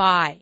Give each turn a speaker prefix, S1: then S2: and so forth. S1: Bye.